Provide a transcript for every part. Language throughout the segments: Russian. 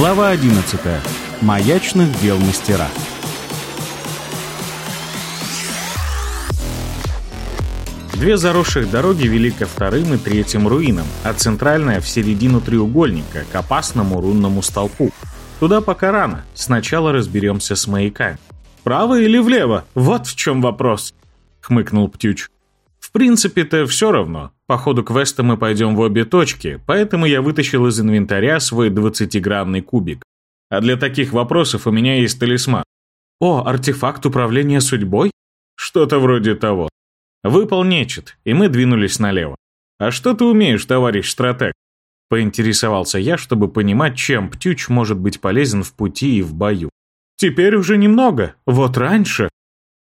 Глава 11. Маячных дел мастера. Две заросших дороги вели ко вторым и третьим руинам, а центральная в середину треугольника, к опасному рунному столпу. Туда пока рано, сначала разберемся с маяками. «Право или влево? Вот в чем вопрос», — хмыкнул Птюч. В принципе-то все равно. По ходу квеста мы пойдем в обе точки, поэтому я вытащил из инвентаря свой 20-граммный кубик. А для таких вопросов у меня есть талисман. О, артефакт управления судьбой? Что-то вроде того. Выпал нечет, и мы двинулись налево. А что ты умеешь, товарищ стратег? Поинтересовался я, чтобы понимать, чем Птюч может быть полезен в пути и в бою. Теперь уже немного. Вот раньше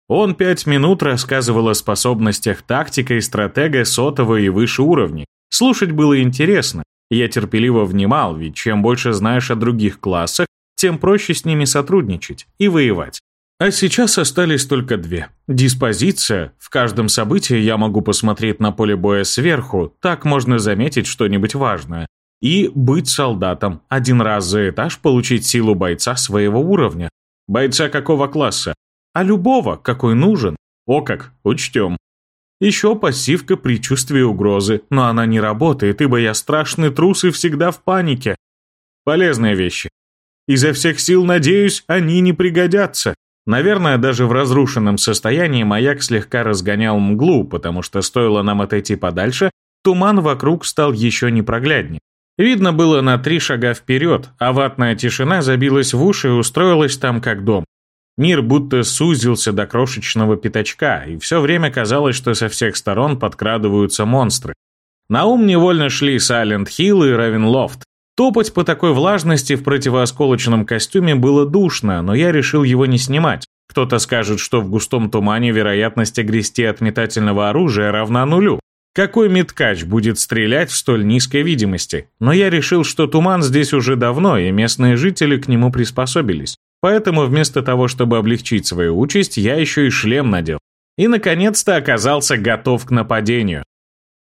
он пять минут рассказывал о способностях тактика и стратега сотого и выше уровней. Слушать было интересно. Я терпеливо внимал, ведь чем больше знаешь о других классах, тем проще с ними сотрудничать и воевать. А сейчас остались только две. Диспозиция. В каждом событии я могу посмотреть на поле боя сверху, так можно заметить что-нибудь важное. И быть солдатом. Один раз за этаж получить силу бойца своего уровня. Бойца какого класса? А любого, какой нужен. О как, учтем. Еще пассивка предчувствие угрозы, но она не работает, ибо я страшный трус и всегда в панике. Полезные вещи. Изо всех сил надеюсь, они не пригодятся. Наверное, даже в разрушенном состоянии маяк слегка разгонял мглу, потому что стоило нам отойти подальше, туман вокруг стал еще непрогляднее. Видно было на три шага вперед, а ватная тишина забилась в уши и устроилась там как дом. Мир будто сузился до крошечного пятачка, и все время казалось, что со всех сторон подкрадываются монстры. На ум невольно шли Сайлент Хилл и Равенлофт. Топать по такой влажности в противоосколочном костюме было душно, но я решил его не снимать. Кто-то скажет, что в густом тумане вероятность огрести от метательного оружия равна нулю. Какой меткач будет стрелять в столь низкой видимости? Но я решил, что туман здесь уже давно, и местные жители к нему приспособились. Поэтому вместо того, чтобы облегчить свою участь, я еще и шлем надел. И, наконец-то, оказался готов к нападению.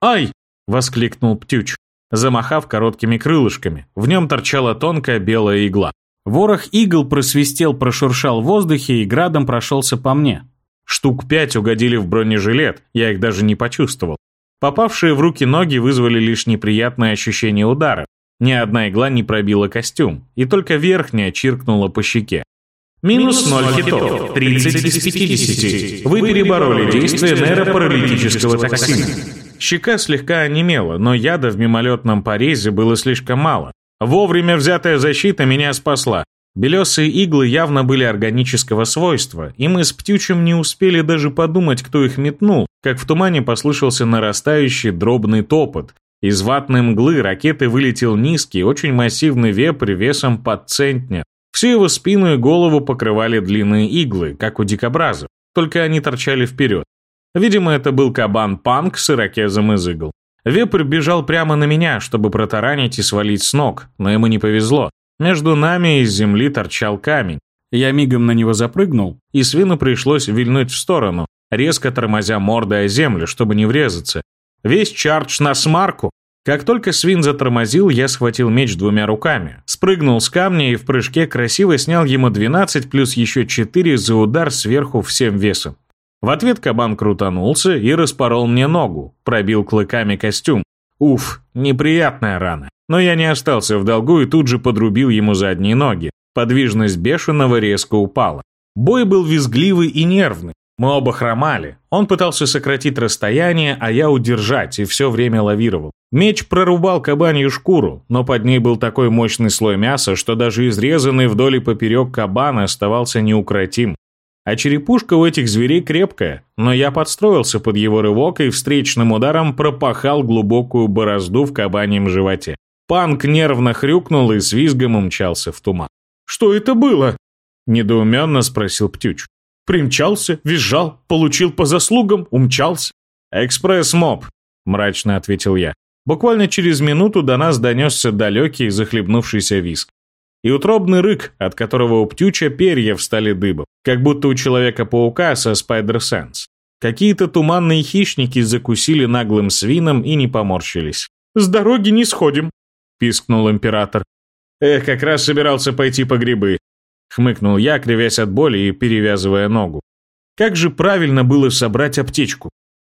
«Ай!» — воскликнул Птюч, замахав короткими крылышками. В нем торчала тонкая белая игла. Ворох игл просвистел, прошуршал в воздухе и градом прошелся по мне. Штук пять угодили в бронежилет, я их даже не почувствовал. Попавшие в руки ноги вызвали лишь неприятное ощущение удара. Ни одна игла не пробила костюм, и только верхняя чиркнула по щеке. Минус 0 хитов, 30 из 50. Вы перебороли действие нейропаралитического токсина. Щека слегка онемела, но яда в мимолетном порезе было слишком мало. Вовремя взятая защита меня спасла. Белесые иглы явно были органического свойства, и мы с Птючем не успели даже подумать, кто их метнул, как в тумане послышался нарастающий дробный топот. Из ватной мглы ракеты вылетел низкий, очень массивный вепрь весом под центнер. Всю его спину и голову покрывали длинные иглы, как у дикобразов, только они торчали вперед. Видимо, это был кабан-панк с ирокезом из игл. Вепрь бежал прямо на меня, чтобы протаранить и свалить с ног, но ему не повезло. Между нами из земли торчал камень. Я мигом на него запрыгнул, и свину пришлось вильнуть в сторону, резко тормозя мордой о землю, чтобы не врезаться. Весь чардж на смарку, как только свин затормозил, я схватил меч двумя руками, спрыгнул с камня и в прыжке красиво снял ему 12 плюс еще 4 за удар сверху всем весом. В ответ кабан крутанулся и распорол мне ногу, пробил клыками костюм. Уф, неприятная рана. Но я не остался в долгу и тут же подрубил ему задние ноги. Подвижность бешеного резко упала. Бой был визгливый и нервный. Мы оба хромали. Он пытался сократить расстояние, а я удержать, и все время лавировал. Меч прорубал кабанью шкуру, но под ней был такой мощный слой мяса, что даже изрезанный вдоль и поперек кабан оставался неукротим. А черепушка у этих зверей крепкая, но я подстроился под его рывок и встречным ударом пропахал глубокую борозду в кабаньем животе. Панк нервно хрюкнул и с визгом умчался в туман. «Что это было?» – недоуменно спросил Птюч. Примчался, визжал, получил по заслугам, умчался. «Экспресс-моб», — мрачно ответил я. Буквально через минуту до нас донесся далекий захлебнувшийся визг. И утробный рык, от которого у птюча перья встали дыбом, как будто у Человека-паука со spider-sense. Какие-то туманные хищники закусили наглым свином и не поморщились. «С дороги не сходим», — пискнул император. Эх, как раз собирался пойти по грибы. Хмыкнул я, кривясь от боли и перевязывая ногу. Как же правильно было собрать аптечку?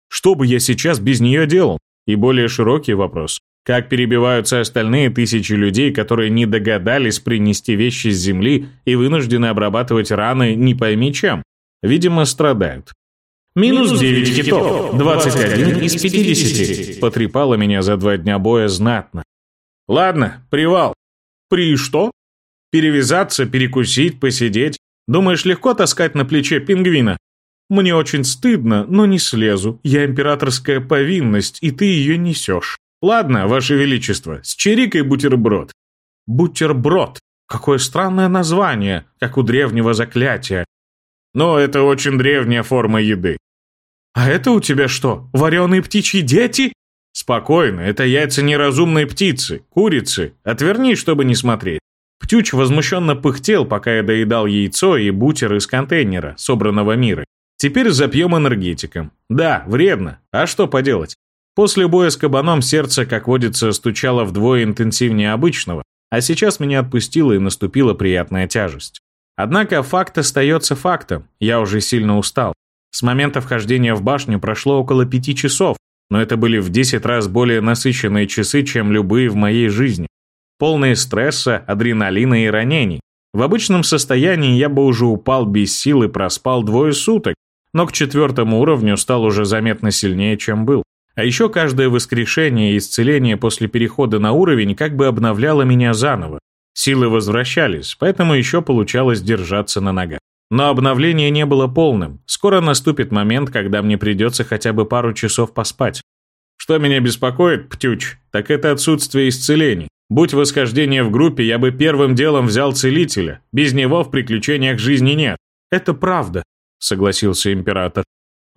Что бы я сейчас без нее делал? И более широкий вопрос. Как перебиваются остальные тысячи людей, которые не догадались принести вещи с земли и вынуждены обрабатывать раны не пойми чем? Видимо, страдают. «Минус 9 хитов, 21 из 50», потрепало меня за два дня боя знатно. «Ладно, привал». «При что?» «Перевязаться, перекусить, посидеть. Думаешь, легко таскать на плече пингвина?» «Мне очень стыдно, но не слезу. Я императорская повинность, и ты ее несешь». «Ладно, Ваше Величество, с чирикой бутерброд». «Бутерброд. Какое странное название, как у древнего заклятия. Но это очень древняя форма еды. А это у тебя что, вареные птичьи дети? Спокойно, это яйца неразумной птицы, курицы. Отвернись, чтобы не смотреть. Птюч возмущенно пыхтел, пока я доедал яйцо и бутер из контейнера, собранного мира. Теперь запьем энергетиком. Да, вредно. А что поделать? После боя с кабаном сердце, как водится, стучало вдвое интенсивнее обычного, а сейчас меня отпустила и наступила приятная тяжесть. Однако факт остается фактом, я уже сильно устал. С момента вхождения в башню прошло около пяти часов, но это были в 10 раз более насыщенные часы, чем любые в моей жизни. Полные стресса, адреналина и ранений. В обычном состоянии я бы уже упал без сил и проспал двое суток, но к четвертому уровню стал уже заметно сильнее, чем был. А еще каждое воскрешение и исцеление после перехода на уровень как бы обновляло меня заново. Силы возвращались, поэтому еще получалось держаться на ногах. Но обновление не было полным. Скоро наступит момент, когда мне придется хотя бы пару часов поспать. Что меня беспокоит, Птюч, так это отсутствие исцелений. Будь восхождение в группе, я бы первым делом взял целителя. Без него в приключениях жизни нет. Это правда, согласился император.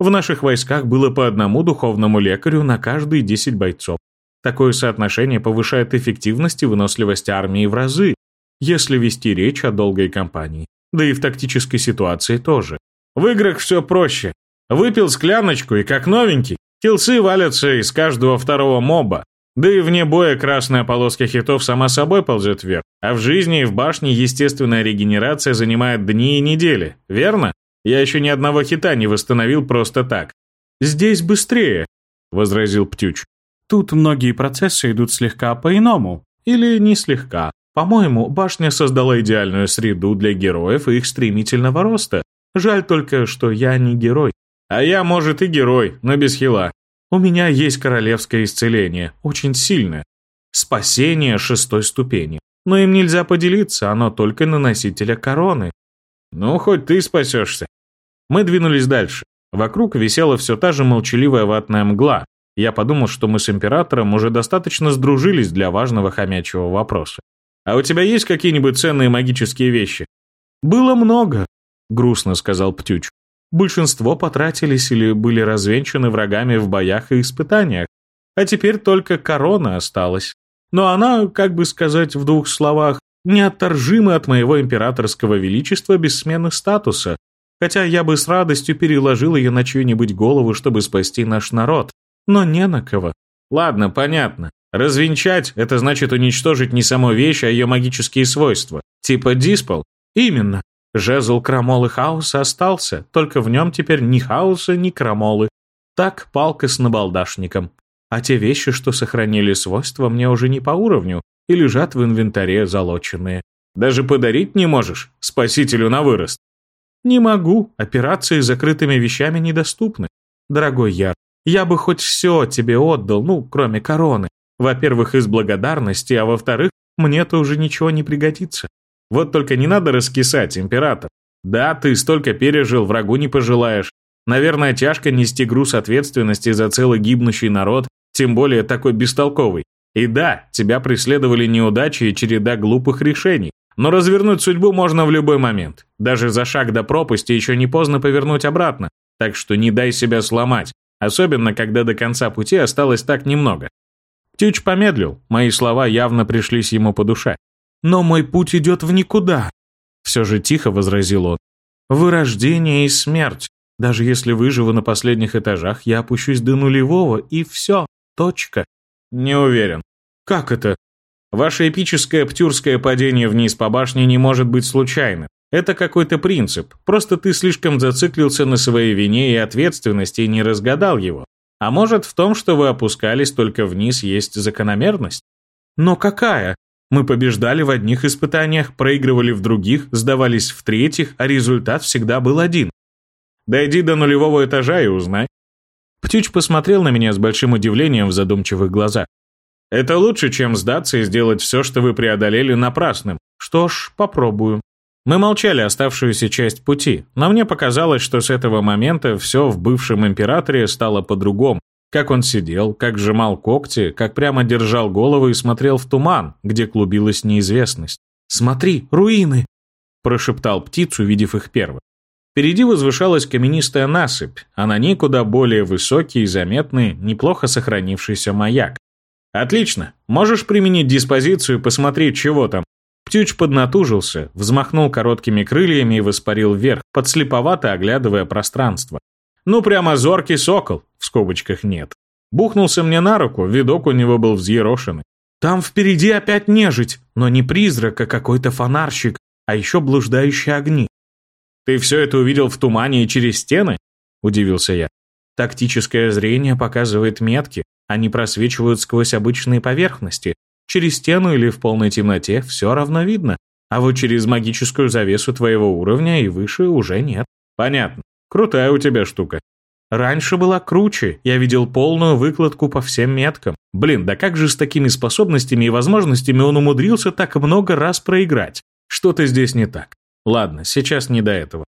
В наших войсках было по одному духовному лекарю на каждые 10 бойцов. Такое соотношение повышает эффективность и выносливость армии в разы, если вести речь о долгой кампании. Да и в тактической ситуации тоже. В играх все проще. Выпил скляночку и как новенький. Килсы валятся из каждого второго моба. Да и вне боя красная полоска хитов сама собой ползет вверх. А в жизни и в башне естественная регенерация занимает дни и недели. Верно? Я еще ни одного хита не восстановил просто так. «Здесь быстрее», — возразил Птюч. Тут многие процессы идут слегка по-иному. Или не слегка. По-моему, башня создала идеальную среду для героев и их стремительного роста. Жаль только, что я не герой. А я, может, и герой, но без хила. У меня есть королевское исцеление, очень сильное. Спасение шестой ступени. Но им нельзя поделиться, оно только на носителя короны. Ну, хоть ты спасешься. Мы двинулись дальше. Вокруг висела все та же молчаливая ватная мгла, я подумал, что мы с императором уже достаточно сдружились для важного хомячего вопроса. «А у тебя есть какие-нибудь ценные магические вещи?» «Было много», — грустно сказал Птюч. «Большинство потратились или были развенчаны врагами в боях и испытаниях, а теперь только корона осталась. Но она, как бы сказать в двух словах, неотторжима от моего императорского величества без смены статуса, хотя я бы с радостью переложил ее на чью-нибудь голову, чтобы спасти наш народ но не на кого. Ладно, понятно. Развенчать — это значит уничтожить не саму вещь, а ее магические свойства. Типа диспол? Именно. Жезл крамолы хаоса остался, только в нем теперь ни хаоса, ни крамолы. Так палка с набалдашником. А те вещи, что сохранили свойства, мне уже не по уровню и лежат в инвентаре залоченные. Даже подарить не можешь, спасителю на вырост. Не могу, операции с закрытыми вещами недоступны. Дорогой Яр, я бы хоть все тебе отдал, ну, кроме короны. Во-первых, из благодарности, а во-вторых, мне-то уже ничего не пригодится. Вот только не надо раскисать, император. Да, ты столько пережил, врагу не пожелаешь. Наверное, тяжко нести груз ответственности за целый гибнущий народ, тем более такой бестолковый. И да, тебя преследовали неудачи и череда глупых решений. Но развернуть судьбу можно в любой момент. Даже за шаг до пропасти еще не поздно повернуть обратно. Так что не дай себя сломать. Особенно, когда до конца пути осталось так немного. Тюч помедлил, мои слова явно пришлись ему по душе. «Но мой путь идет в никуда», — все же тихо возразил он. «Вырождение и смерть. Даже если выживу на последних этажах, я опущусь до нулевого, и все. Точка». «Не уверен». «Как это?» Ваше эпическое птюрское падение вниз по башне не может быть случайным. Это какой-то принцип, просто ты слишком зациклился на своей вине и ответственности и не разгадал его. А может в том, что вы опускались только вниз, есть закономерность? Но какая? Мы побеждали в одних испытаниях, проигрывали в других, сдавались в третьих, а результат всегда был один. Дойди до нулевого этажа и узнай. Птюч посмотрел на меня с большим удивлением в задумчивых глазах. Это лучше, чем сдаться и сделать все, что вы преодолели напрасным. Что ж, попробую. Мы молчали оставшуюся часть пути, но мне показалось, что с этого момента все в бывшем императоре стало по-другому. Как он сидел, как сжимал когти, как прямо держал голову и смотрел в туман, где клубилась неизвестность. «Смотри, руины!» – прошептал птиц, увидев их первым. Впереди возвышалась каменистая насыпь, а на ней куда более высокий и заметный, неплохо сохранившийся маяк. «Отлично. Можешь применить диспозицию и посмотреть, чего там?» Птюч поднатужился, взмахнул короткими крыльями и воспарил вверх, подслеповато оглядывая пространство. Ну, прямо зоркий сокол, в скобочках нет. Бухнулся мне на руку, видок у него был взъерошенный. Там впереди опять нежить, но не призрак, а какой-то фонарщик, а еще блуждающие огни. «Ты все это увидел в тумане и через стены?» – удивился я. «Тактическое зрение показывает метки, они просвечивают сквозь обычные поверхности, Через стену или в полной темноте все равно видно, а вот через магическую завесу твоего уровня и выше уже нет. Понятно. Крутая у тебя штука. Раньше была круче, я видел полную выкладку по всем меткам. Блин, да как же с такими способностями и возможностями он умудрился так много раз проиграть? Что-то здесь не так. Ладно, сейчас не до этого.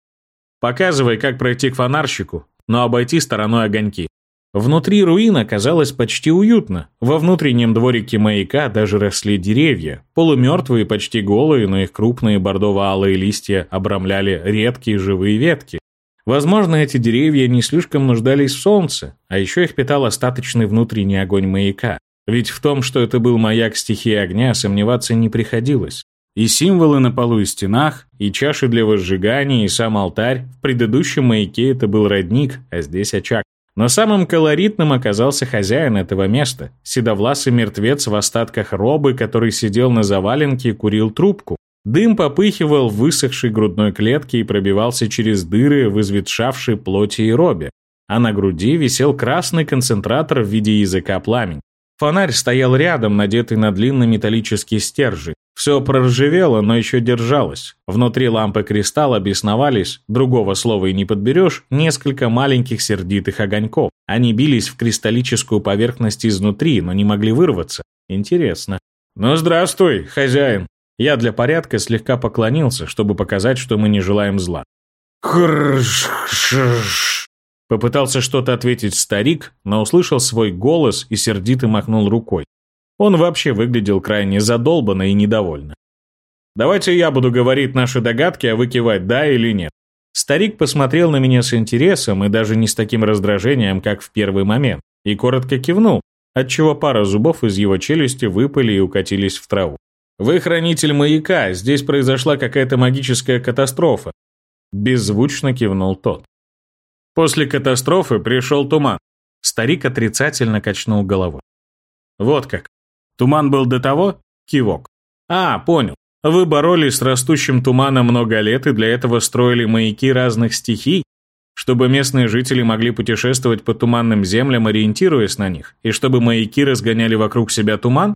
Показывай, как пройти к фонарщику, но обойти стороной огоньки. Внутри руин оказалось почти уютно. Во внутреннем дворике маяка даже росли деревья. Полумертвые, почти голые, но их крупные бордово-алые листья обрамляли редкие живые ветки. Возможно, эти деревья не слишком нуждались в солнце, а еще их питал остаточный внутренний огонь маяка. Ведь в том, что это был маяк стихии огня, сомневаться не приходилось. И символы на полу и стенах, и чаши для возжигания, и сам алтарь. В предыдущем маяке это был родник, а здесь очаг. Но самым колоритным оказался хозяин этого места, седовласый мертвец в остатках робы, который сидел на заваленке и курил трубку. Дым попыхивал в высохшей грудной клетке и пробивался через дыры в изветшавшей плоти и робе, а на груди висел красный концентратор в виде языка пламени. Фонарь стоял рядом, надетый на длинный металлический стержень. Все проржавело, но еще держалось. Внутри лампы кристалла бесновались, другого слова и не подберешь, несколько маленьких сердитых огоньков. Они бились в кристаллическую поверхность изнутри, но не могли вырваться. Интересно. «Ну, здравствуй, хозяин!» Я для порядка слегка поклонился, чтобы показать, что мы не желаем зла. Попытался что-то ответить старик, но услышал свой голос и сердито махнул рукой. Он вообще выглядел крайне задолбанно и недовольно. «Давайте я буду говорить наши догадки, а вы «да» или «нет». Старик посмотрел на меня с интересом и даже не с таким раздражением, как в первый момент, и коротко кивнул, отчего пара зубов из его челюсти выпали и укатились в траву. «Вы хранитель маяка, здесь произошла какая-то магическая катастрофа», беззвучно кивнул тот. После катастрофы пришел туман. Старик отрицательно качнул головой. Вот как. Туман был до того? Кивок. А, понял. Вы боролись с растущим туманом много лет и для этого строили маяки разных стихий, чтобы местные жители могли путешествовать по туманным землям, ориентируясь на них, и чтобы маяки разгоняли вокруг себя туман?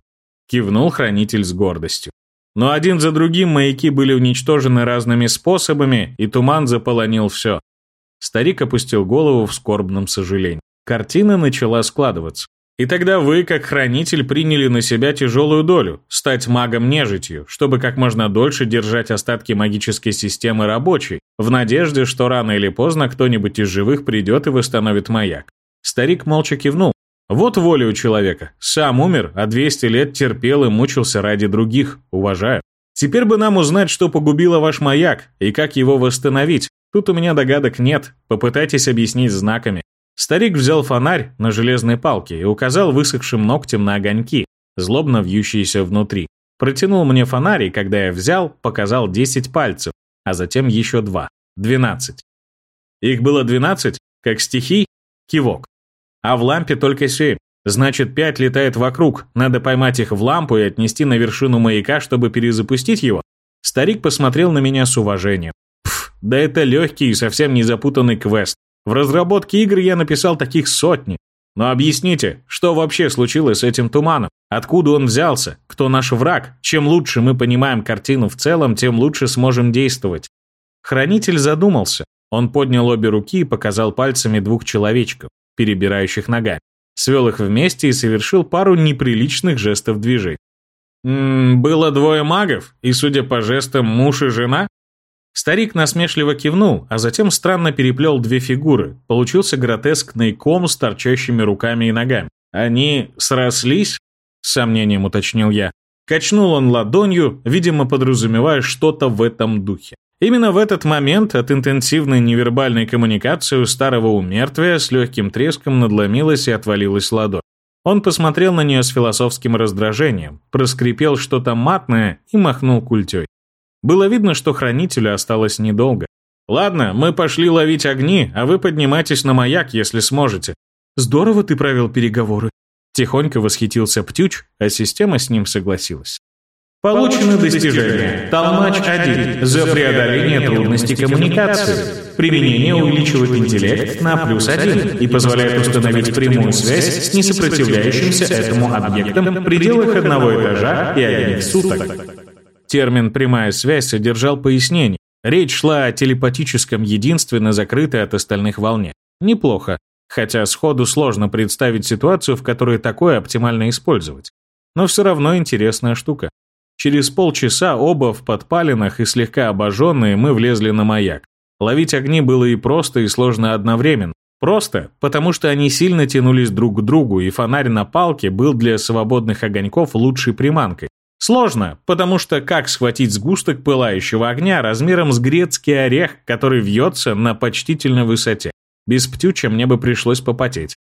Кивнул хранитель с гордостью. Но один за другим маяки были уничтожены разными способами, и туман заполонил все. Старик опустил голову в скорбном сожалении. Картина начала складываться. И тогда вы, как хранитель, приняли на себя тяжелую долю – стать магом-нежитью, чтобы как можно дольше держать остатки магической системы рабочей, в надежде, что рано или поздно кто-нибудь из живых придет и восстановит маяк. Старик молча кивнул. Вот воля у человека. Сам умер, а 200 лет терпел и мучился ради других. Уважаю. Теперь бы нам узнать, что погубило ваш маяк и как его восстановить. Тут у меня догадок нет. Попытайтесь объяснить знаками. Старик взял фонарь на железной палке и указал высохшим ногтем на огоньки, злобно вьющиеся внутри. Протянул мне фонарь, и когда я взял, показал 10 пальцев, а затем еще два. 12. Их было 12, как стихий, кивок. А в лампе только 7. Значит, пять летает вокруг. Надо поймать их в лампу и отнести на вершину маяка, чтобы перезапустить его. Старик посмотрел на меня с уважением. Пф, да это легкий и совсем не запутанный квест. В разработке игр я написал таких сотни. Но объясните, что вообще случилось с этим туманом? Откуда он взялся? Кто наш враг? Чем лучше мы понимаем картину в целом, тем лучше сможем действовать. Хранитель задумался. Он поднял обе руки и показал пальцами двух человечков, перебирающих ногами. Свел их вместе и совершил пару неприличных жестов движений. «М -м, «Было двое магов, и, судя по жестам, муж и жена?» Старик насмешливо кивнул, а затем странно переплел две фигуры. Получился гротескный ком с торчащими руками и ногами. «Они срослись?» — с сомнением уточнил я. Качнул он ладонью, видимо, подразумевая что-то в этом духе. Именно в этот момент от интенсивной невербальной коммуникации у старого умертвия с легким треском надломилась и отвалилась ладонь. Он посмотрел на нее с философским раздражением, проскрипел что-то матное и махнул культей. Было видно, что хранителю осталось недолго. «Ладно, мы пошли ловить огни, а вы поднимайтесь на маяк, если сможете». «Здорово ты провел переговоры», — тихонько восхитился Птюч, а система с ним согласилась. Получено достижение. Толмач-1 за преодоление трудностей коммуникации. Применение увеличивает интеллект на плюс 1 и позволяет установить прямую связь с несопротивляющимся этому объектом в пределах одного этажа и одних суток. Термин «прямая связь» содержал пояснение. Речь шла о телепатическом единстве на закрытой от остальных волне. Неплохо, хотя сходу сложно представить ситуацию, в которой такое оптимально использовать. Но все равно интересная штука. Через полчаса оба в подпалинах и слегка обожженные мы влезли на маяк. Ловить огни было и просто, и сложно одновременно. Просто, потому что они сильно тянулись друг к другу, и фонарь на палке был для свободных огоньков лучшей приманкой. Сложно, потому что как схватить сгусток пылающего огня размером с грецкий орех, который вьется на почтительной высоте? Без птюча мне бы пришлось попотеть.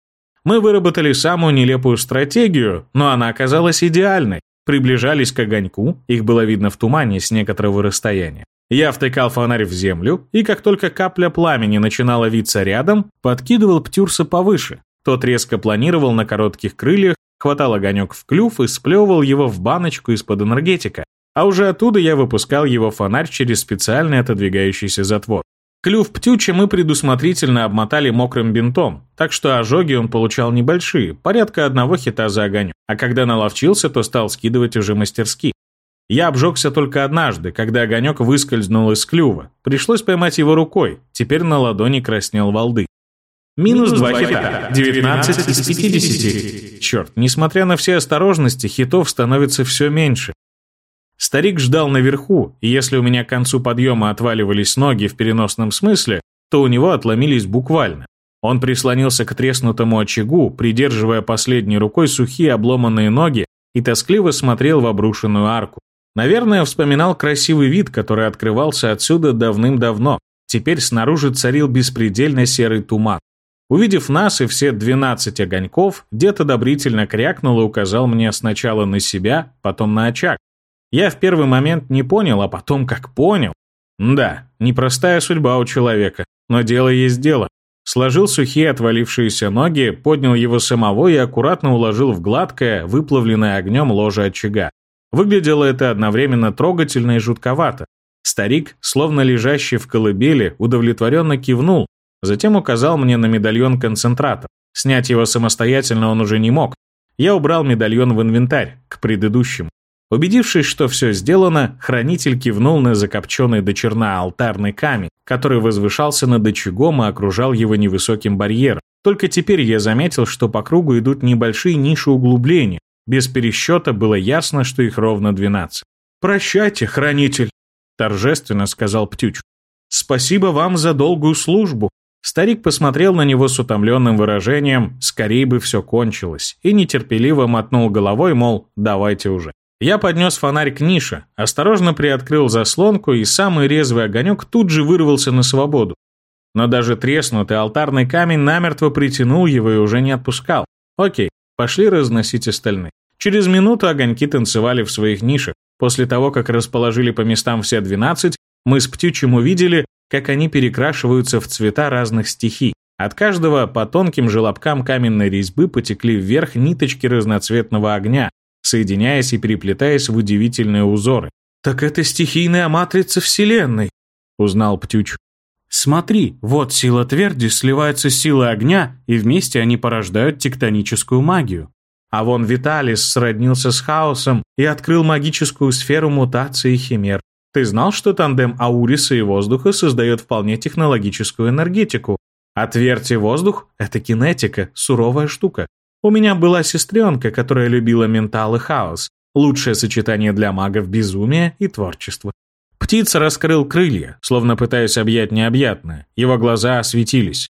Мы выработали самую нелепую стратегию, но она оказалась идеальной приближались к огоньку, их было видно в тумане с некоторого расстояния. Я втыкал фонарь в землю, и как только капля пламени начинала виться рядом, подкидывал птюрса повыше. Тот резко планировал на коротких крыльях, хватал огонек в клюв и сплевывал его в баночку из-под энергетика, а уже оттуда я выпускал его фонарь через специальный отодвигающийся затвор. Клюв птюча мы предусмотрительно обмотали мокрым бинтом, так что ожоги он получал небольшие, порядка одного хита за огонек. А когда наловчился, то стал скидывать уже мастерски. Я обжегся только однажды, когда огонек выскользнул из клюва. Пришлось поймать его рукой, теперь на ладони краснел волды. Минус два хита, 19 из 50. Черт, несмотря на все осторожности, хитов становится все меньше. Старик ждал наверху, и если у меня к концу подъема отваливались ноги в переносном смысле, то у него отломились буквально. Он прислонился к треснутому очагу, придерживая последней рукой сухие обломанные ноги и тоскливо смотрел в обрушенную арку. Наверное, вспоминал красивый вид, который открывался отсюда давным-давно. Теперь снаружи царил беспредельно серый туман. Увидев нас и все двенадцать огоньков, дед одобрительно крякнул и указал мне сначала на себя, потом на очаг. Я в первый момент не понял, а потом как понял. Да, непростая судьба у человека, но дело есть дело. Сложил сухие отвалившиеся ноги, поднял его самого и аккуратно уложил в гладкое, выплавленное огнем ложе очага. Выглядело это одновременно трогательно и жутковато. Старик, словно лежащий в колыбели, удовлетворенно кивнул, затем указал мне на медальон концентрата. Снять его самостоятельно он уже не мог. Я убрал медальон в инвентарь, к предыдущему. Убедившись, что все сделано, хранитель кивнул на закопченный до черна алтарный камень, который возвышался над очагом и окружал его невысоким барьером. Только теперь я заметил, что по кругу идут небольшие ниши углубления. Без пересчета было ясно, что их ровно 12. «Прощайте, хранитель», — торжественно сказал Птюч. «Спасибо вам за долгую службу». Старик посмотрел на него с утомленным выражением «скорее бы все кончилось» и нетерпеливо мотнул головой, мол, давайте уже. Я поднес фонарь к нише, осторожно приоткрыл заслонку, и самый резвый огонек тут же вырвался на свободу. Но даже треснутый алтарный камень намертво притянул его и уже не отпускал. Окей, пошли разносить остальные. Через минуту огоньки танцевали в своих нишах. После того, как расположили по местам все 12, мы с Птючем увидели, как они перекрашиваются в цвета разных стихий. От каждого по тонким желобкам каменной резьбы потекли вверх ниточки разноцветного огня, соединяясь и переплетаясь в удивительные узоры. «Так это стихийная матрица Вселенной», — узнал Птюч. «Смотри, вот сила тверди сливается с силой огня, и вместе они порождают тектоническую магию. А вон Виталис сроднился с хаосом и открыл магическую сферу мутации химер. Ты знал, что тандем Ауриса и воздуха создает вполне технологическую энергетику, а твердь и воздух — это кинетика, суровая штука. У меня была сестренка, которая любила ментал и хаос. Лучшее сочетание для магов безумия и творчества. Птица раскрыл крылья, словно пытаясь объять необъятное. Его глаза осветились.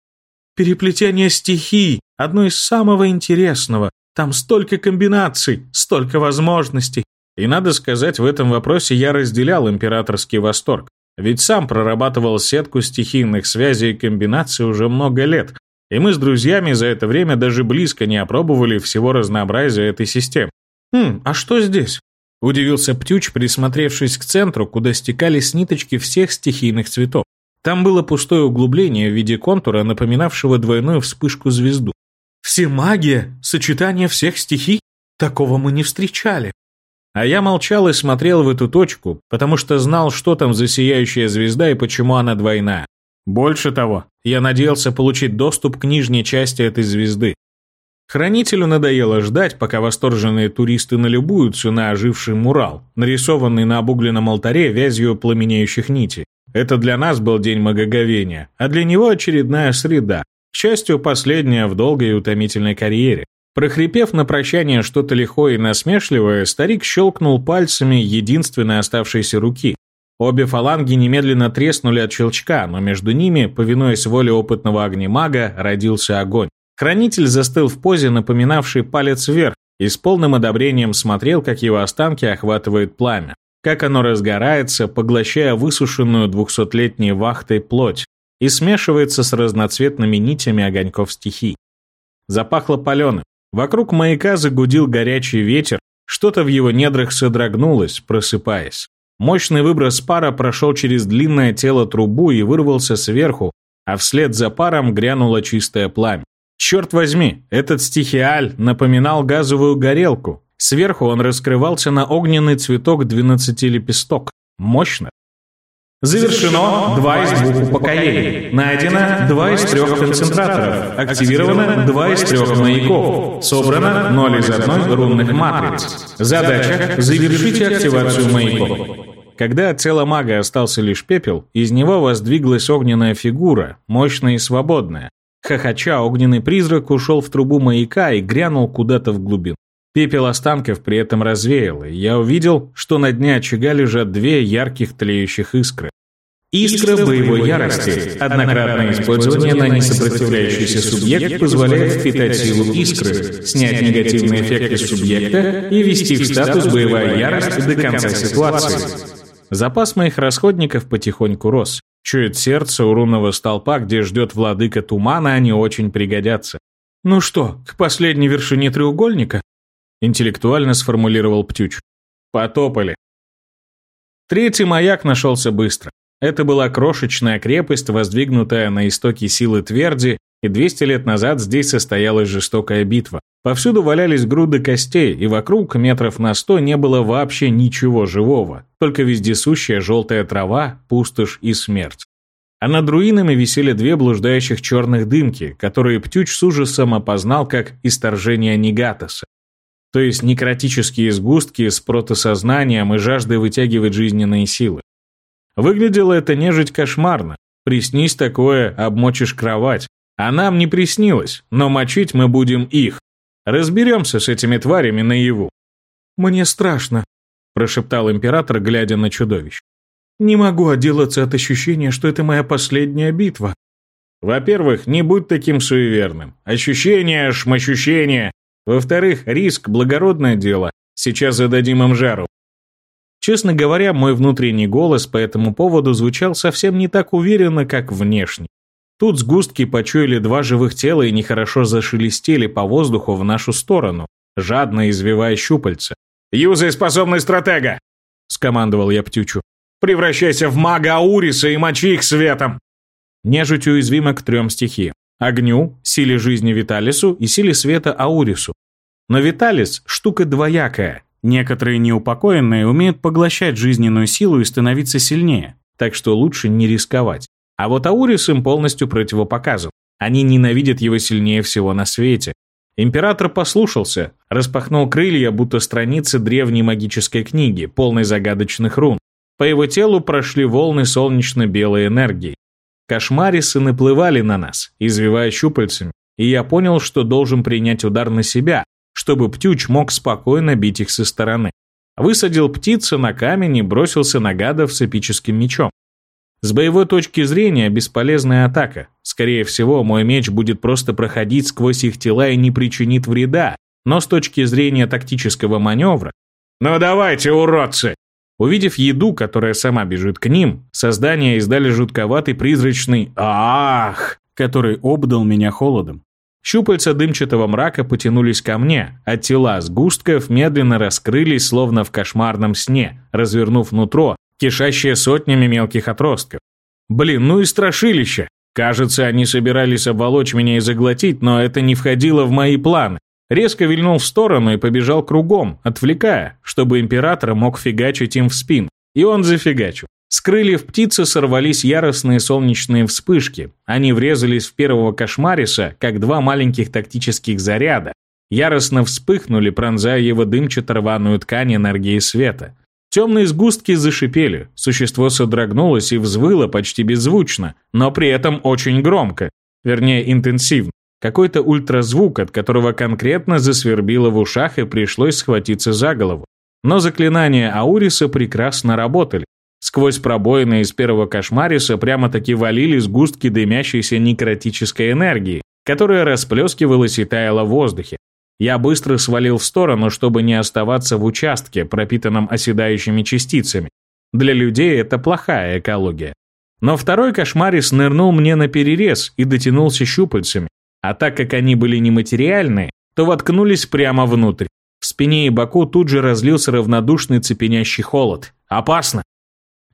Переплетение стихий — одно из самого интересного. Там столько комбинаций, столько возможностей. И надо сказать, в этом вопросе я разделял императорский восторг. Ведь сам прорабатывал сетку стихийных связей и комбинаций уже много лет, и мы с друзьями за это время даже близко не опробовали всего разнообразия этой системы. «Хм, а что здесь?» Удивился Птюч, присмотревшись к центру, куда стекались ниточки всех стихийных цветов. Там было пустое углубление в виде контура, напоминавшего двойную вспышку звезду. «Все магия, сочетание всех стихий? Такого мы не встречали!» А я молчал и смотрел в эту точку, потому что знал, что там за сияющая звезда и почему она двойная. Больше того, я надеялся получить доступ к нижней части этой звезды. Хранителю надоело ждать, пока восторженные туристы налюбуются на оживший мурал, нарисованный на обугленном алтаре вязью пламенеющих нитей. Это для нас был день магоговения, а для него очередная среда. К счастью, последняя в долгой и утомительной карьере. Прохрипев на прощание что-то лихое и насмешливое, старик щелкнул пальцами единственной оставшейся руки. Обе фаланги немедленно треснули от щелчка, но между ними, повинуясь воле опытного огнемага, родился огонь. Хранитель застыл в позе, напоминавшей палец вверх, и с полным одобрением смотрел, как его останки охватывает пламя, как оно разгорается, поглощая высушенную двухсотлетней вахтой плоть и смешивается с разноцветными нитями огоньков стихий. Запахло паленым, Вокруг маяка загудил горячий ветер, что-то в его недрах содрогнулось, просыпаясь. Мощный выброс пара прошел через длинное тело трубу и вырвался сверху, а вслед за паром грянуло чистое пламя. Черт возьми, этот стихиаль напоминал газовую горелку. Сверху он раскрывался на огненный цветок двенадцатилепесток. Мощно. Завершено два из двух упокоений. Найдено два из трех концентраторов. Активировано два из трех маяков. Собрано ноль из одной рунных матриц. Задача – завершите активацию маяков. Когда от тела мага остался лишь пепел, из него воздвиглась огненная фигура, мощная и свободная. Хохоча, огненный призрак ушел в трубу маяка и грянул куда-то в глубину. Пепел останков при этом развеял, и я увидел, что на дне очага лежат две ярких тлеющих искры. Искра боевой ярости. Однократное использование на несопротивляющийся субъект позволяет впитать силу искры, снять негативные эффекты субъекта и ввести в статус боевая ярость до конца ситуации. Запас моих расходников потихоньку рос. Чует сердце у рунного столпа, где ждет владыка тумана, они очень пригодятся. «Ну что, к последней вершине треугольника?» интеллектуально сформулировал Птюч. Потопали. Третий маяк нашелся быстро. Это была крошечная крепость, воздвигнутая на истоке силы тверди, и 200 лет назад здесь состоялась жестокая битва. Повсюду валялись груды костей, и вокруг метров на сто не было вообще ничего живого, только вездесущая желтая трава, пустошь и смерть. А над руинами висели две блуждающих черных дымки, которые Птюч с ужасом опознал как исторжение Негатоса то есть некротические сгустки с протосознанием и жаждой вытягивать жизненные силы. Выглядело это нежить кошмарно. Приснись такое, обмочишь кровать. А нам не приснилось, но мочить мы будем их. Разберемся с этими тварями наяву. «Мне страшно», – прошептал император, глядя на чудовищ. «Не могу отделаться от ощущения, что это моя последняя битва». «Во-первых, не будь таким суеверным. Ощущения, шмощущения. Во-вторых, риск – благородное дело. Сейчас зададим им жару. Честно говоря, мой внутренний голос по этому поводу звучал совсем не так уверенно, как внешний. Тут сгустки почуяли два живых тела и нехорошо зашелестели по воздуху в нашу сторону, жадно извивая щупальца. «Юзай способный стратега!» – скомандовал я Птючу. «Превращайся в мага Ауриса и мочи их светом!» Нежить уязвима к трем стихиям. Огню, силе жизни Виталису и силе света Аурису. Но Виталис – штука двоякая. Некоторые неупокоенные умеют поглощать жизненную силу и становиться сильнее, так что лучше не рисковать. А вот Аурис им полностью противопоказан. Они ненавидят его сильнее всего на свете. Император послушался, распахнул крылья, будто страницы древней магической книги, полной загадочных рун. По его телу прошли волны солнечно-белой энергии. Кошмарисы наплывали на нас, извивая щупальцами, и я понял, что должен принять удар на себя, чтобы Птюч мог спокойно бить их со стороны. Высадил птицу на камень и бросился на гадов с эпическим мечом. С боевой точки зрения бесполезная атака. Скорее всего, мой меч будет просто проходить сквозь их тела и не причинит вреда. Но с точки зрения тактического маневра... «Ну давайте, уродцы!» Увидев еду, которая сама бежит к ним, создания издали жутковатый призрачный «Ах!», который обдал меня холодом. Щупальца дымчатого мрака потянулись ко мне, а тела сгустков медленно раскрылись, словно в кошмарном сне, развернув нутро, кишащее сотнями мелких отростков. Блин, ну и страшилище. Кажется, они собирались обволочь меня и заглотить, но это не входило в мои планы. Резко вильнул в сторону и побежал кругом, отвлекая, чтобы император мог фигачить им в спин. И он зафигачил. С крыльев птицы сорвались яростные солнечные вспышки. Они врезались в первого кошмариса, как два маленьких тактических заряда. Яростно вспыхнули, пронзая его дымчато-рваную ткань энергии света. Темные сгустки зашипели, существо содрогнулось и взвыло почти беззвучно, но при этом очень громко, вернее интенсивно. Какой-то ультразвук, от которого конкретно засвербило в ушах и пришлось схватиться за голову. Но заклинания Ауриса прекрасно работали. Сквозь пробоины из первого кошмариса прямо-таки валили сгустки дымящейся некротической энергии, которая расплескивалась и таяла в воздухе. Я быстро свалил в сторону, чтобы не оставаться в участке, пропитанном оседающими частицами. Для людей это плохая экология. Но второй кошмарис нырнул мне на перерез и дотянулся щупальцами, а так как они были нематериальные, то воткнулись прямо внутрь. В спине и боку тут же разлился равнодушный цепенящий холод. Опасно!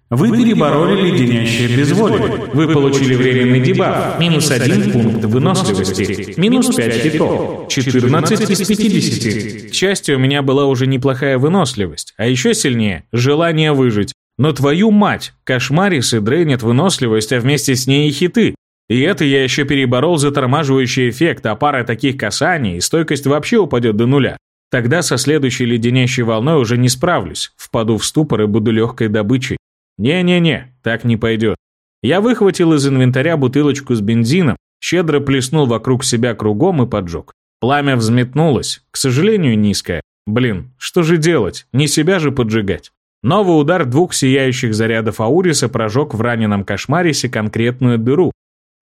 Вы перебороли леденящее безволие. Вы получили временный дебаф. Минус один пункт выносливости. Минус 5 хитов. 14 из 50. К счастью, у меня была уже неплохая выносливость. А еще сильнее – желание выжить. Но твою мать, кошмарисы дренят выносливость, а вместе с ней и хиты. И это я еще переборол затормаживающий эффект, а пара таких касаний, и стойкость вообще упадет до нуля. Тогда со следующей леденящей волной уже не справлюсь, впаду в ступор и буду легкой добычей. Не-не-не, так не пойдет. Я выхватил из инвентаря бутылочку с бензином, щедро плеснул вокруг себя кругом и поджег. Пламя взметнулось, к сожалению, низкое. Блин, что же делать? Не себя же поджигать. Новый удар двух сияющих зарядов Ауриса прожег в раненом кошмарисе конкретную дыру.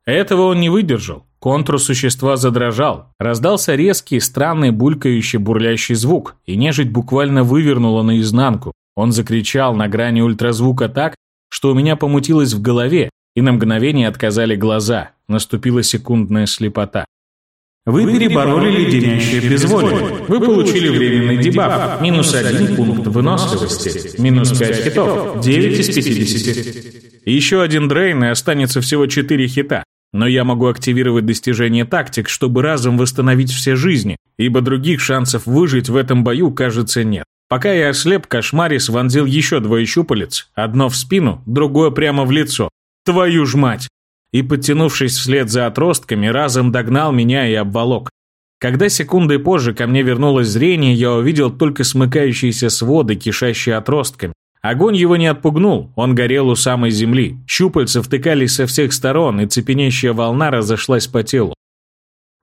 Этого он не выдержал. Контур существа задрожал. Раздался резкий, странный, булькающий, бурлящий звук, и нежить буквально вывернула наизнанку. Он закричал на грани ультразвука так, что у меня помутилось в голове, и на мгновение отказали глаза. Наступила секундная слепота. Вы перебороли леденящее безволие. Вы получили временный дебаф. Минус один пункт выносливости. Минус пять хитов. Девять из пятидесяти. Еще один дрейн, и останется всего четыре хита. Но я могу активировать достижение тактик, чтобы разом восстановить все жизни, ибо других шансов выжить в этом бою, кажется, нет. Пока я ослеп, Кошмарис вонзил еще двое щупалец, одно в спину, другое прямо в лицо. Твою ж мать! И, подтянувшись вслед за отростками, разом догнал меня и обволок. Когда секундой позже ко мне вернулось зрение, я увидел только смыкающиеся своды, кишащие отростками. Огонь его не отпугнул, он горел у самой земли. Щупальца втыкались со всех сторон, и цепенящая волна разошлась по телу.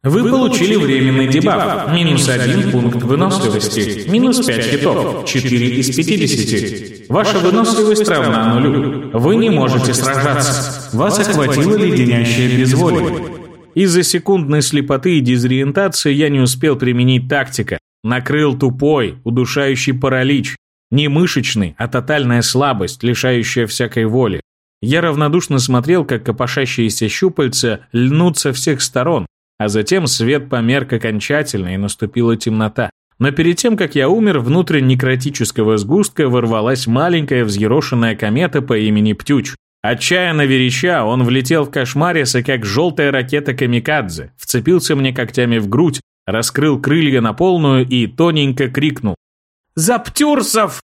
Вы получили временный дебаф. Минус один пункт выносливости. Минус 5 хитов. 4 из 50. Ваша выносливость равна нулю. Вы не можете сражаться. Вас охватило леденящее безволие. Из-за секундной слепоты и дезориентации я не успел применить тактика. Накрыл тупой, удушающий паралич. Не мышечный, а тотальная слабость, лишающая всякой воли. Я равнодушно смотрел, как копошащиеся щупальца льнут со всех сторон, а затем свет померк окончательно и наступила темнота. Но перед тем, как я умер, внутрь некротического сгустка ворвалась маленькая взъерошенная комета по имени Птюч. Отчаянно вереща, он влетел в кошмариса, как желтая ракета камикадзе, вцепился мне когтями в грудь, раскрыл крылья на полную и тоненько крикнул. «Заптюрсов!»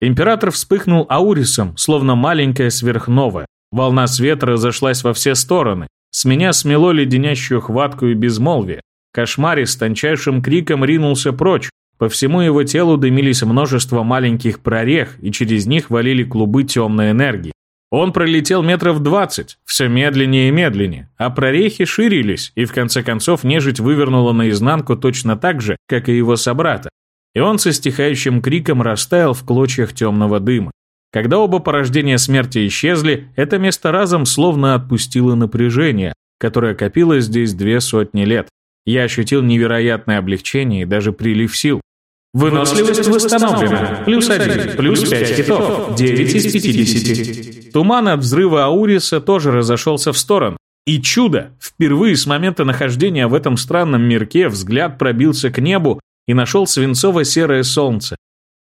Император вспыхнул аурисом, словно маленькая сверхновая. Волна света разошлась во все стороны. С меня смело леденящую хватку и безмолвие. Кошмарис с тончайшим криком ринулся прочь. По всему его телу дымились множество маленьких прорех, и через них валили клубы темной энергии. Он пролетел метров двадцать, все медленнее и медленнее, а прорехи ширились, и в конце концов нежить вывернула наизнанку точно так же, как и его собрата. И он со стихающим криком растаял в клочьях темного дыма. Когда оба порождения смерти исчезли, это место разом словно отпустило напряжение, которое копилось здесь две сотни лет. Я ощутил невероятное облегчение и даже прилив сил. Выносливость восстановлена. Плюс один, плюс пять хитов. Девять из пятидесяти. Туман от взрыва Ауриса тоже разошелся в сторону. И чудо! Впервые с момента нахождения в этом странном мирке взгляд пробился к небу и нашел свинцово-серое солнце.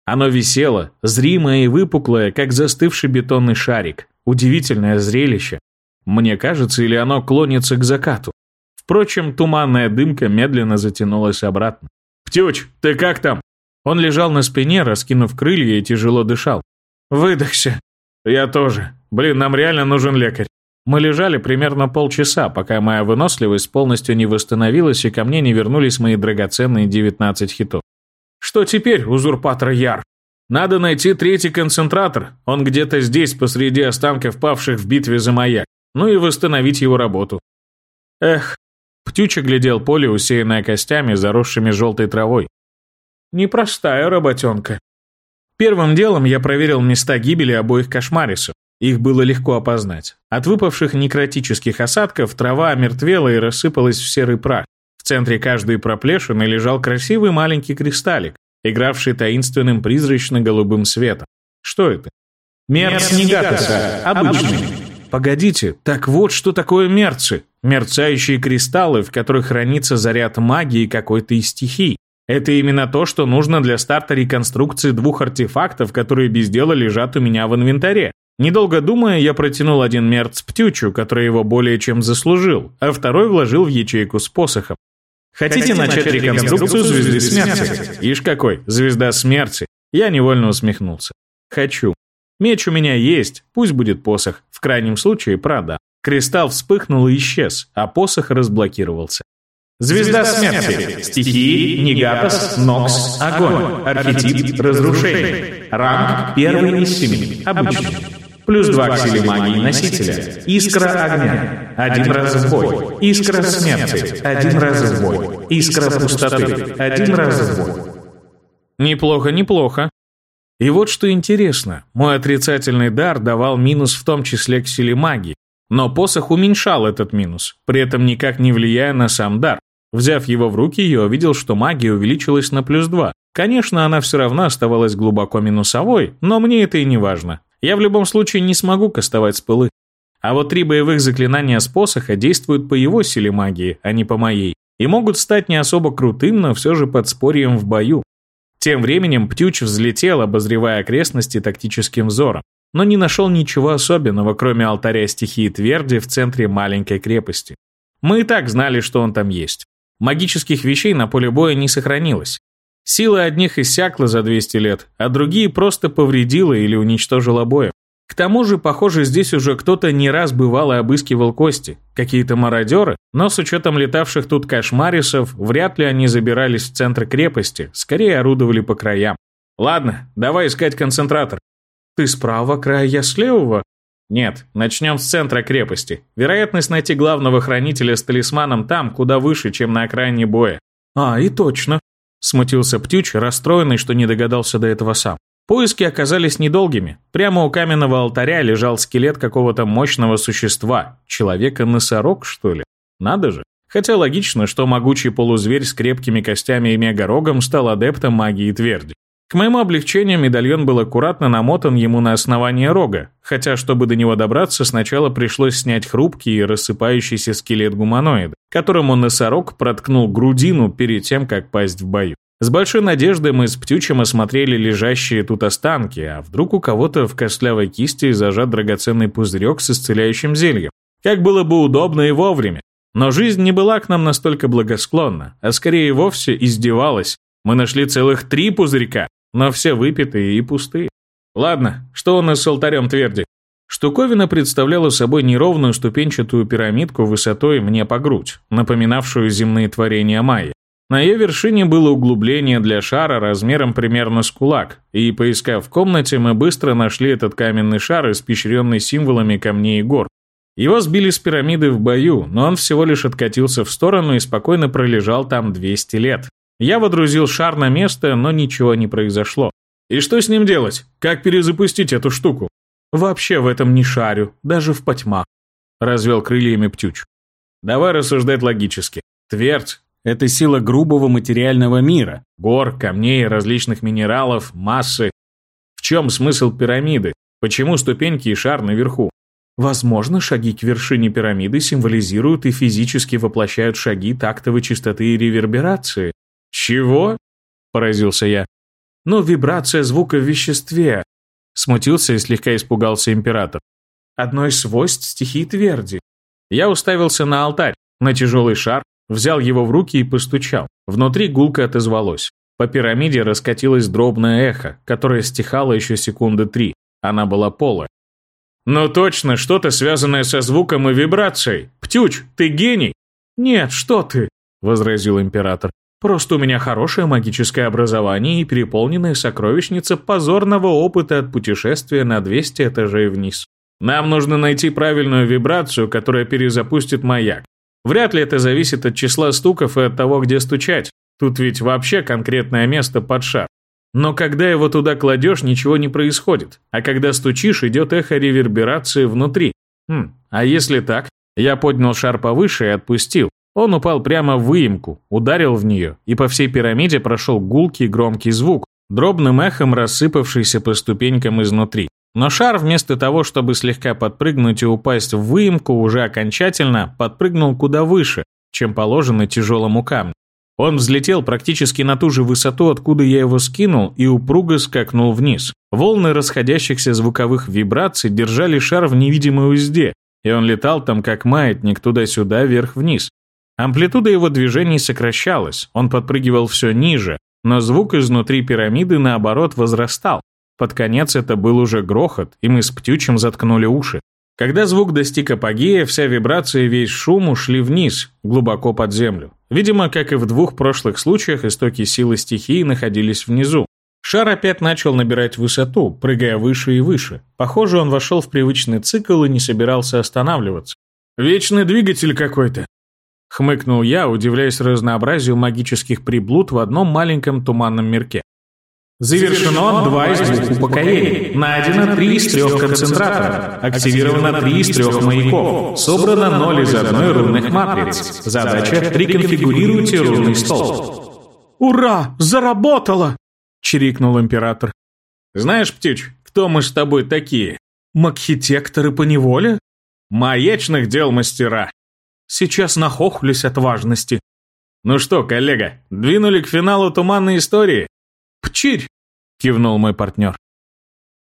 Оно висело, зримое и выпуклое, как застывший бетонный шарик. Удивительное зрелище. Мне кажется, или оно клонится к закату. Впрочем, туманная дымка медленно затянулась обратно. «Птюч, ты как там?» Он лежал на спине, раскинув крылья и тяжело дышал. «Выдохся». «Я тоже. Блин, нам реально нужен лекарь». Мы лежали примерно полчаса, пока моя выносливость полностью не восстановилась и ко мне не вернулись мои драгоценные 19 хитов. «Что теперь, узурпатор Яр?» «Надо найти третий концентратор. Он где-то здесь, посреди останков павших в битве за маяк. Ну и восстановить его работу». Эх, Птюча глядел поле, усеянное костями, заросшими желтой травой. Непростая работенка. Первым делом я проверил места гибели обоих кошмарисов. Их было легко опознать. От выпавших некротических осадков трава омертвела и рассыпалась в серый прах. В центре каждой проплешины лежал красивый маленький кристаллик, игравший таинственным призрачно-голубым светом. Что это? Мерц Негатоса, обычный. Погодите, так вот что такое мерцы. Мерцающие кристаллы, в которых хранится заряд магии какой-то из стихий. Это именно то, что нужно для старта реконструкции двух артефактов, которые без дела лежат у меня в инвентаре. Недолго думая, я протянул один мерц Птючу, который его более чем заслужил, а второй вложил в ячейку с посохом. Хотите, начать реконструкцию звезды смерти? Ишь какой, звезда смерти. Я невольно усмехнулся. Хочу. Меч у меня есть, пусть будет посох, в крайнем случае продам. Кристалл вспыхнул и исчез, а посох разблокировался. Звезда смерти. Стихии, Негатос, Нокс, Огонь. Архетип, Разрушение. Ранг первый из семи. Обычный. Плюс два к силе магии носителя. Искра огня. Один раз в бой. Искра смерти. Один раз в бой. Искра пустоты. Один раз в бой. Неплохо, неплохо. И вот что интересно, мой отрицательный дар давал минус в том числе к силе магии, но посох уменьшал этот минус, при этом никак не влияя на сам дар. Взяв его в руки, я увидел, что магия увеличилась на плюс 2. Конечно, она все равно оставалась глубоко минусовой, но мне это и не важно. Я в любом случае не смогу кастовать с пылы. А вот три боевых заклинания с посоха действуют по его силе магии, а не по моей, и могут стать не особо крутым, но все же подспорьем в бою. Тем временем Птюч взлетел, обозревая окрестности тактическим взором, но не нашел ничего особенного, кроме алтаря стихии Тверди в центре маленькой крепости. Мы и так знали, что он там есть. Магических вещей на поле боя не сохранилось. Сила одних иссякла за 200 лет, а другие просто повредила или уничтожила боем. К тому же, похоже, здесь уже кто-то не раз бывал и обыскивал кости. Какие-то мародеры, но с учетом летавших тут кошмарисов, вряд ли они забирались в центр крепости, скорее орудовали по краям. Ладно, давай искать концентратор. Ты справа, края я слева? Нет, начнем с центра крепости. Вероятность найти главного хранителя с талисманом там, куда выше, чем на окраине боя. А, и точно. Смутился Птюч, расстроенный, что не догадался до этого сам. Поиски оказались недолгими. Прямо у каменного алтаря лежал скелет какого-то мощного существа. Человека-носорог, что ли? Надо же. Хотя логично, что могучий полузверь с крепкими костями и мегарогом стал адептом магии тверди. К моему облегчению медальон был аккуратно намотан ему на основание рога, хотя, чтобы до него добраться, сначала пришлось снять хрупкий и рассыпающийся скелет гуманоида, которому носорог проткнул грудину перед тем, как пасть в бою. С большой надеждой мы с Птючем осмотрели лежащие тут останки, а вдруг у кого-то в костлявой кисти зажат драгоценный пузырек с исцеляющим зельем. Как было бы удобно и вовремя. Но жизнь не была к нам настолько благосклонна, а скорее вовсе издевалась. Мы нашли целых три пузырька, но все выпитые и пустые. Ладно, что у нас с алтарем тверди? Штуковина представляла собой неровную ступенчатую пирамидку высотой мне по грудь, напоминавшую земные творения майя. На ее вершине было углубление для шара размером примерно с кулак, и, поискав в комнате, мы быстро нашли этот каменный шар, испещренный символами камней и гор. Его сбили с пирамиды в бою, но он всего лишь откатился в сторону и спокойно пролежал там 200 лет. Я водрузил шар на место, но ничего не произошло. И что с ним делать? Как перезапустить эту штуку? Вообще в этом не шарю, даже в потьмах. Развел крыльями Птюч. Давай рассуждать логически. Твердь это сила грубого материального мира, гор, камней, различных минералов, массы. В чем смысл пирамиды? Почему ступеньки и шар наверху? Возможно, шаги к вершине пирамиды символизируют и физически воплощают шаги тактовой частоты и реверберации. Чего? Поразился я. Ну, вибрация звука в веществе. Смутился и слегка испугался император. Одно из свойств стихии тверди. Я уставился на алтарь, на тяжелый шар, Взял его в руки и постучал. Внутри гулко отозвалось. По пирамиде раскатилось дробное эхо, которое стихало еще секунды три. Она была полая. «Ну точно, что-то связанное со звуком и вибрацией. Птюч, ты гений!» «Нет, что ты!» — возразил император. «Просто у меня хорошее магическое образование и переполненная сокровищница позорного опыта от путешествия на 200 этажей вниз. Нам нужно найти правильную вибрацию, которая перезапустит маяк. Вряд ли это зависит от числа стуков и от того, где стучать. Тут ведь вообще конкретное место под шар. Но когда его туда кладешь, ничего не происходит. А когда стучишь, идет эхо реверберации внутри. Хм, а если так? Я поднял шар повыше и отпустил. Он упал прямо в выемку, ударил в нее, и по всей пирамиде прошел гулкий громкий звук, дробным эхом рассыпавшийся по ступенькам изнутри. Но шар вместо того, чтобы слегка подпрыгнуть и упасть в выемку, уже окончательно подпрыгнул куда выше, чем положено тяжелому камню. Он взлетел практически на ту же высоту, откуда я его скинул, и упруго скакнул вниз. Волны расходящихся звуковых вибраций держали шар в невидимой узде, и он летал там как маятник туда-сюда, вверх-вниз. Амплитуда его движений сокращалась, он подпрыгивал все ниже, но звук изнутри пирамиды, наоборот, возрастал, под конец это был уже грохот, и мы с Птючем заткнули уши. Когда звук достиг апогея, вся вибрация и весь шум ушли вниз, глубоко под землю. Видимо, как и в двух прошлых случаях, истоки силы стихии находились внизу. Шар опять начал набирать высоту, прыгая выше и выше. Похоже, он вошел в привычный цикл и не собирался останавливаться. «Вечный двигатель какой-то», — хмыкнул я, удивляясь разнообразию магических приблуд в одном маленьком туманном мирке. Завершено два из двух упокоений. Найдено три из трех концентраторов. Активировано три из трех маяков. Собрано ноль из одной рунных матриц. Задача – реконфигурируйте рунный стол. «Ура! Заработало!» – чирикнул император. «Знаешь, Птич, кто мы с тобой такие?» «Макхитекторы по неволе?» «Маячных дел мастера». «Сейчас нахохлюсь от важности». «Ну что, коллега, двинули к финалу туманной истории?» «Пчирь!» — кивнул мой партнер.